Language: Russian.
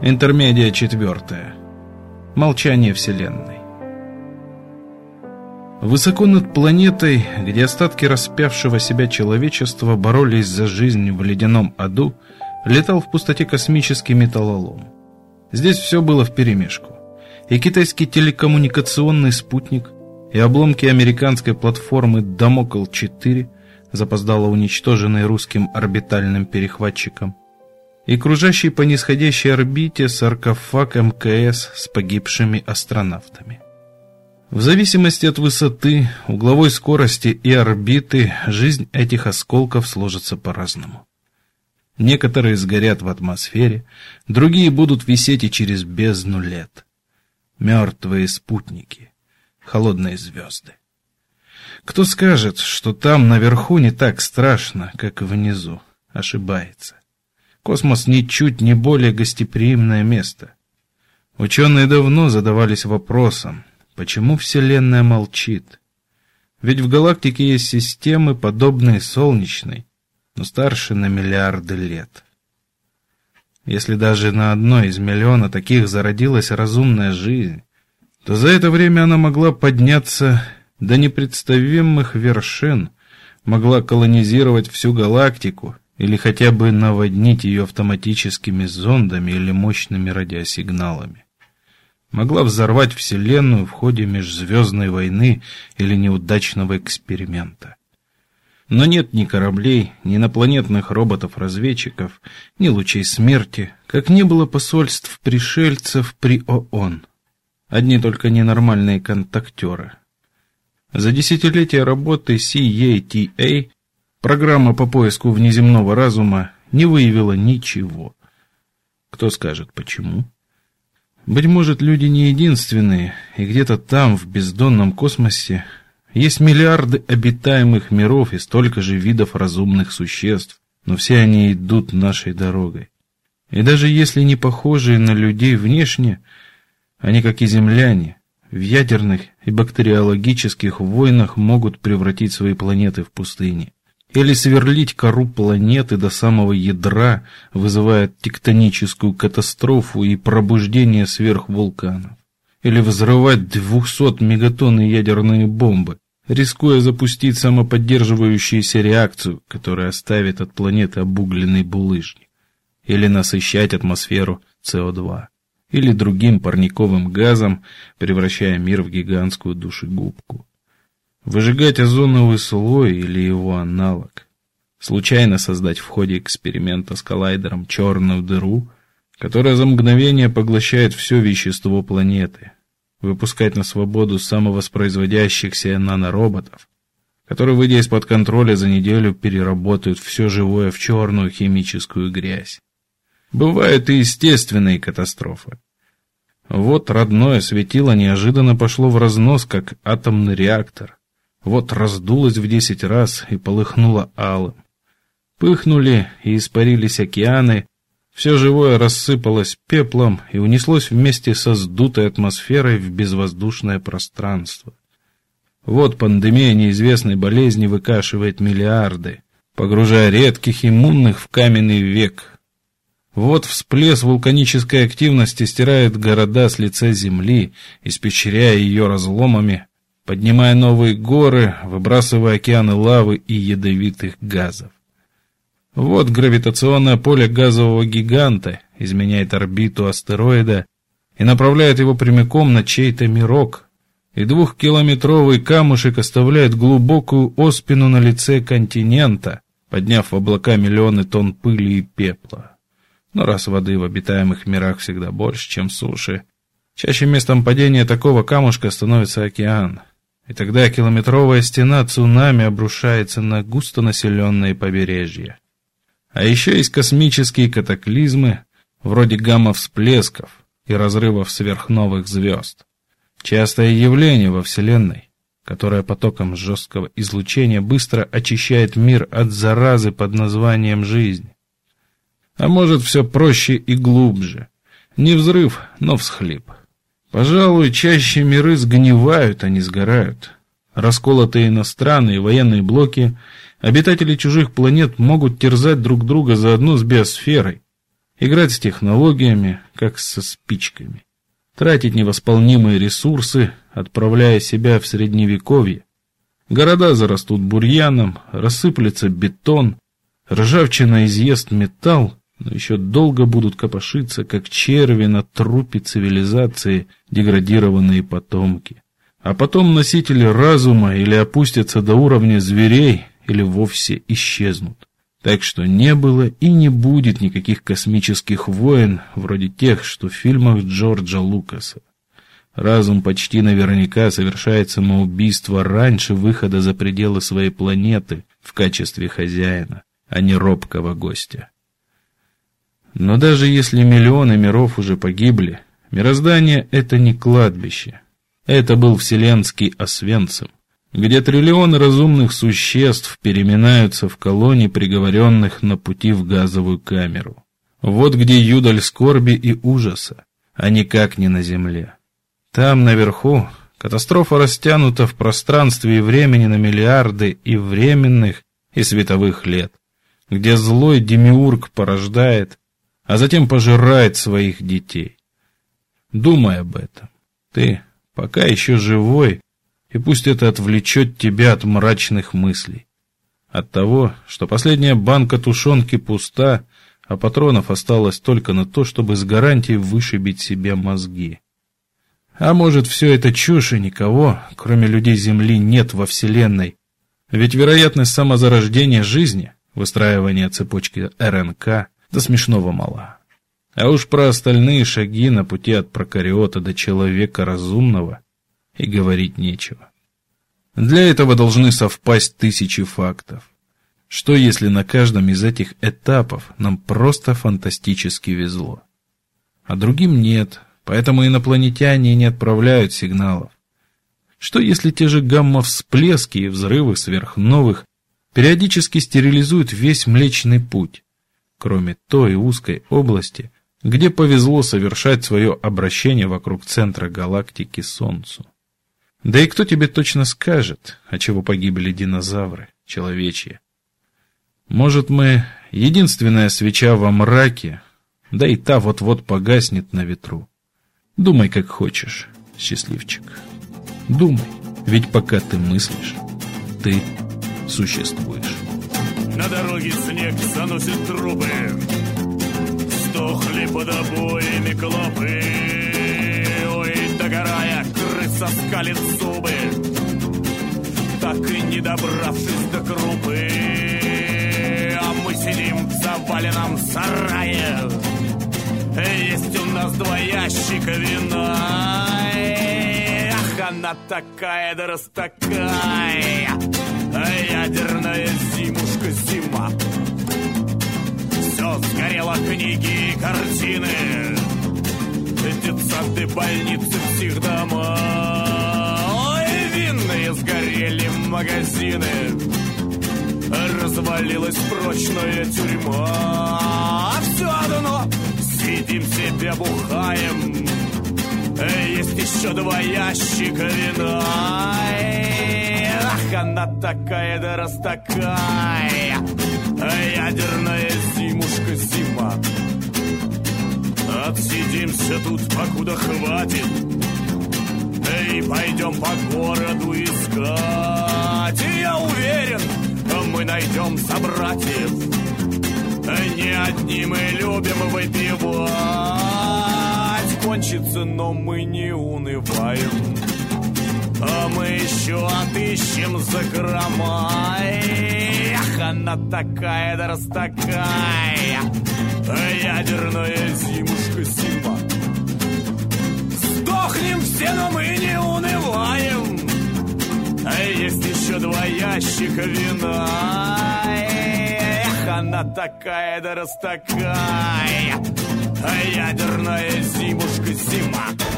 Интермедия четвертая. Молчание Вселенной. Высоко над планетой, где остатки распявшего себя человечества боролись за жизнь в ледяном аду, летал в пустоте космический металлолом. Здесь все было вперемешку. И китайский телекоммуникационный спутник, и обломки американской платформы «Дамокл-4», запоздало уничтоженной русским орбитальным перехватчиком, и кружащий по нисходящей орбите саркофаг МКС с погибшими астронавтами. В зависимости от высоты, угловой скорости и орбиты, жизнь этих осколков сложится по-разному. Некоторые сгорят в атмосфере, другие будут висеть и через бездну лет. Мертвые спутники, холодные звезды. Кто скажет, что там наверху не так страшно, как внизу, ошибается. Космос ничуть не более гостеприимное место. Ученые давно задавались вопросом, почему Вселенная молчит. Ведь в галактике есть системы, подобные Солнечной, но старше на миллиарды лет. Если даже на одной из миллиона таких зародилась разумная жизнь, то за это время она могла подняться до непредставимых вершин, могла колонизировать всю галактику или хотя бы наводнить ее автоматическими зондами или мощными радиосигналами. Могла взорвать Вселенную в ходе межзвездной войны или неудачного эксперимента. Но нет ни кораблей, ни инопланетных роботов-разведчиков, ни лучей смерти, как не было посольств пришельцев при ООН. Одни только ненормальные контактеры. За десятилетия работы CATA Программа по поиску внеземного разума не выявила ничего. Кто скажет, почему? Быть может, люди не единственные, и где-то там, в бездонном космосе, есть миллиарды обитаемых миров и столько же видов разумных существ, но все они идут нашей дорогой. И даже если не похожие на людей внешне, они, как и земляне, в ядерных и бактериологических войнах могут превратить свои планеты в пустыни или сверлить кору планеты до самого ядра, вызывая тектоническую катастрофу и пробуждение сверхвулканов, или взрывать 200-мегатонные ядерные бомбы, рискуя запустить самоподдерживающуюся реакцию, которая оставит от планеты обугленный булыжник, или насыщать атмосферу СО2, или другим парниковым газом, превращая мир в гигантскую душегубку. Выжигать озоновый слой или его аналог. Случайно создать в ходе эксперимента с коллайдером черную дыру, которая за мгновение поглощает все вещество планеты. Выпускать на свободу самовоспроизводящихся нанороботов, которые, выйдя из-под контроля за неделю, переработают все живое в черную химическую грязь. Бывают и естественные катастрофы. Вот родное светило неожиданно пошло в разнос, как атомный реактор. Вот раздулась в десять раз и полыхнула алым. Пыхнули и испарились океаны, все живое рассыпалось пеплом и унеслось вместе со сдутой атмосферой в безвоздушное пространство. Вот пандемия неизвестной болезни выкашивает миллиарды, погружая редких иммунных в каменный век. Вот всплеск вулканической активности стирает города с лица земли, испечеряя ее разломами, поднимая новые горы, выбрасывая океаны лавы и ядовитых газов. Вот гравитационное поле газового гиганта изменяет орбиту астероида и направляет его прямиком на чей-то мирок, и двухкилометровый камушек оставляет глубокую оспину на лице континента, подняв в облака миллионы тонн пыли и пепла. Но раз воды в обитаемых мирах всегда больше, чем суши, чаще местом падения такого камушка становится океан, и тогда километровая стена цунами обрушается на густонаселенные побережья. А еще есть космические катаклизмы, вроде гамма-всплесков и разрывов сверхновых звезд. Частое явление во Вселенной, которое потоком жесткого излучения быстро очищает мир от заразы под названием жизнь. А может, все проще и глубже. Не взрыв, но всхлип. Пожалуй, чаще миры сгнивают, а не сгорают. Расколотые на страны и военные блоки, обитатели чужих планет могут терзать друг друга заодно с биосферой, играть с технологиями, как со спичками. Тратить невосполнимые ресурсы, отправляя себя в средневековье. Города зарастут бурьяном, рассыплется бетон, ржавчина изъест металл, но еще долго будут копошиться, как черви на трупе цивилизации, деградированные потомки. А потом носители разума или опустятся до уровня зверей, или вовсе исчезнут. Так что не было и не будет никаких космических войн, вроде тех, что в фильмах Джорджа Лукаса. Разум почти наверняка совершает самоубийство раньше выхода за пределы своей планеты в качестве хозяина, а не робкого гостя. Но даже если миллионы миров уже погибли, мироздание — это не кладбище. Это был вселенский Освенцим где триллионы разумных существ переминаются в колонии приговоренных на пути в газовую камеру. Вот где юдаль скорби и ужаса, а никак не на земле. Там, наверху, катастрофа растянута в пространстве и времени на миллиарды и временных, и световых лет, где злой демиург порождает, а затем пожирает своих детей. Думай об этом. Ты, пока еще живой, и пусть это отвлечет тебя от мрачных мыслей. От того, что последняя банка тушенки пуста, а патронов осталось только на то, чтобы с гарантией вышибить себе мозги. А может, все это чушь, и никого, кроме людей Земли, нет во Вселенной. Ведь вероятность самозарождения жизни, выстраивания цепочки РНК, до смешного мала. А уж про остальные шаги на пути от прокариота до человека разумного и говорить нечего. Для этого должны совпасть тысячи фактов. Что если на каждом из этих этапов нам просто фантастически везло? А другим нет, поэтому инопланетяне не отправляют сигналов. Что если те же гамма-всплески и взрывы сверхновых периодически стерилизуют весь Млечный Путь, кроме той узкой области, где повезло совершать свое обращение вокруг центра галактики Солнцу? Да и кто тебе точно скажет, от чего погибли динозавры, человечьи? Может, мы единственная свеча во мраке, да и та вот-вот погаснет на ветру. Думай, как хочешь, счастливчик. Думай, ведь пока ты мыслишь, ты существуешь. На дороге снег заносит трубы, Сдохли под обоями клопы, Ой, догорая, соскалит зубы, так и не добравшись до крупы. А мы сидим в заваленном сарае, есть у нас два ящика вина. Ах, она такая, да раз такая, ядерная зимушка зима. Все сгорело, книги и картины, детсады, больницы, психдома. Ой, винные сгорели магазины, развалилась прочная тюрьма. А все одно сидим себе бухаем, есть еще два ящика вина. Ах, она такая, да раз такая, ядерная зимушка зима. Отсидимся тут, покуда хватит. И пойдем по городу искать. И я уверен, мы найдем собратьев. Не одни мы любим выпивать. Кончится, но мы не унываем а мы еще отыщем закрома Эх, она такая, да раз такая. Ядерная зимушка зима Сдохнем все, но мы не унываем. А есть еще два ящика вина. Эх, она такая, да раз такая. Ядерная зимушка зима